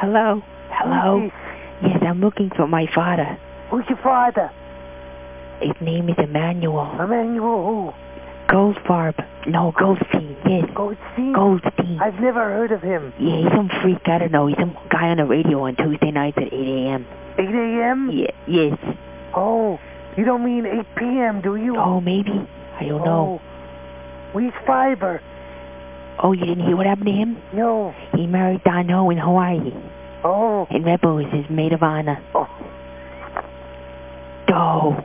Hello? Hello? Mm-hmm. Yes, I'm looking for my father. Who's your father? His name is Emmanuel. Emmanuel Goldfarb. No, Goldstein. Yes. Goldstein? Goldstein. I've never heard of him. Yeah, he's some freak. I don't know. He's some guy on the radio on Tuesday nights at 8 a.m. 8 a.m.? Yeah, yes. Oh, you don't mean 8 p.m., do you? Oh, maybe. I don't know. Oh. Where's Phiber? Oh, you didn't hear what happened to him? No. He married Don Ho in Hawaii. Oh. And Rebel is his maid of honor. Oh. Oh.